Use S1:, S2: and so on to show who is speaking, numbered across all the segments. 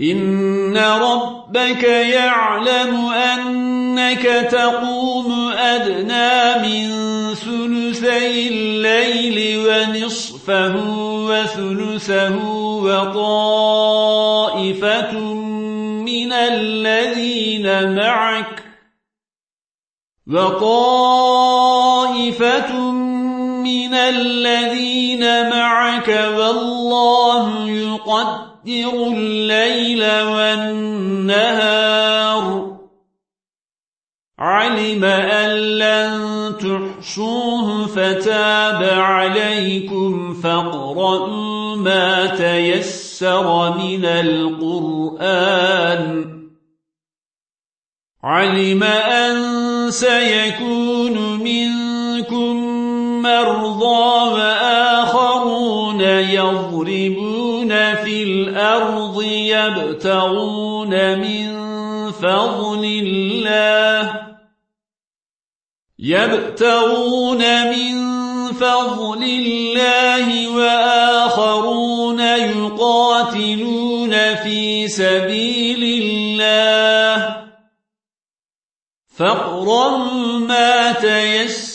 S1: إن ربك يعلم أنك تقوم أدنى من ثلثي الليل ونصفه وثلثه وطائفة من الذين معك وطائفة من الذين معك والله يقدر الليل والنهار. علم أن لن تحصوه فتاب عليكم فاقرأوا ما تيسر من القرآن. علم أن سيكون منكم مرضى يضربون في الأرض يبتغون من فضل الله. يبتغون من فضل الله وآخرون يقاتلون في سبيل الله. فاقرأوا ما تيسر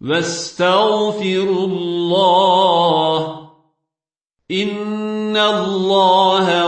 S1: واستغفروا الله إن الله